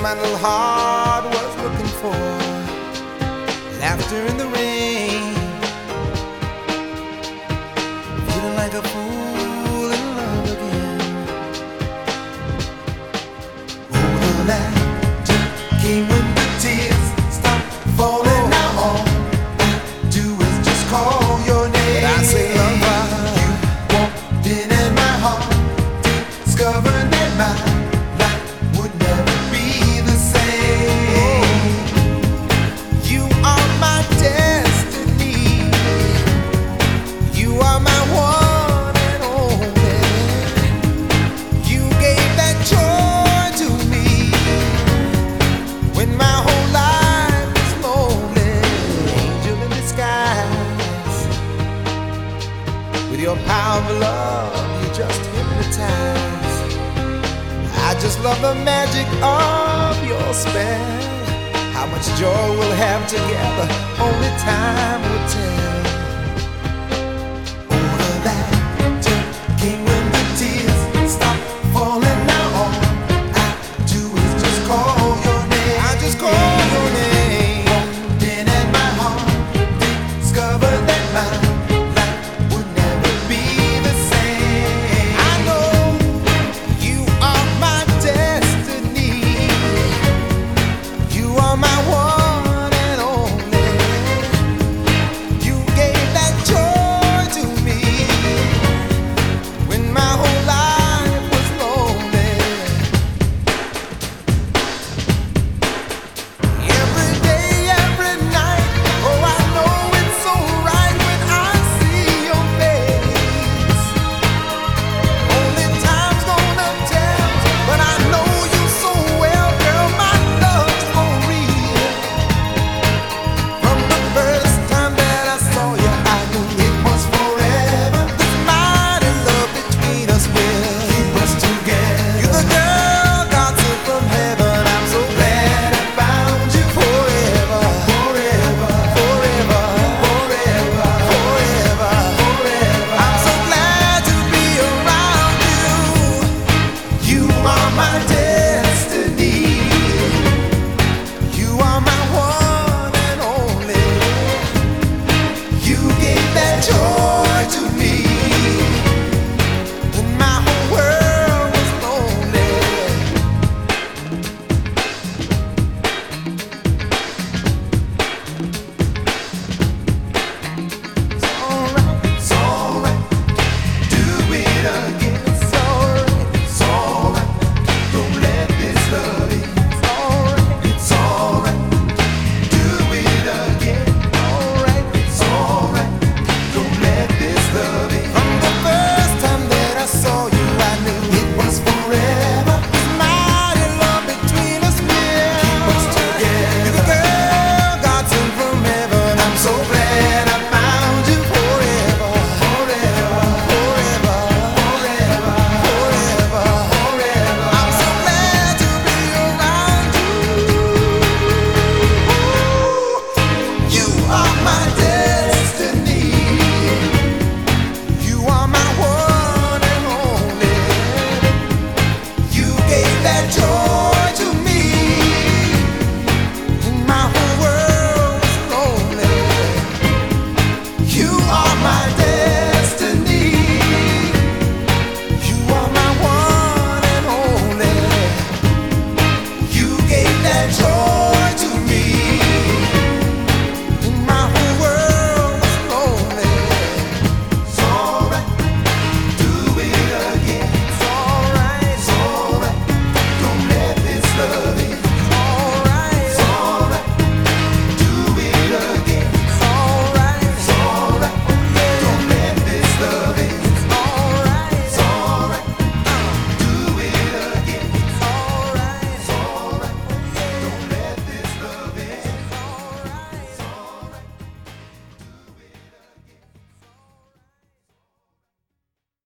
my little heart was looking for. Laughter in the rain. Feeling like a fool in love again. Oh, the magic came when the tears stop falling. Now all I do is just call your name. I say, lover, you walked in in my heart, discovered that my love, you just hypnotize. I just love the magic of your spell. How much joy we'll have together, only time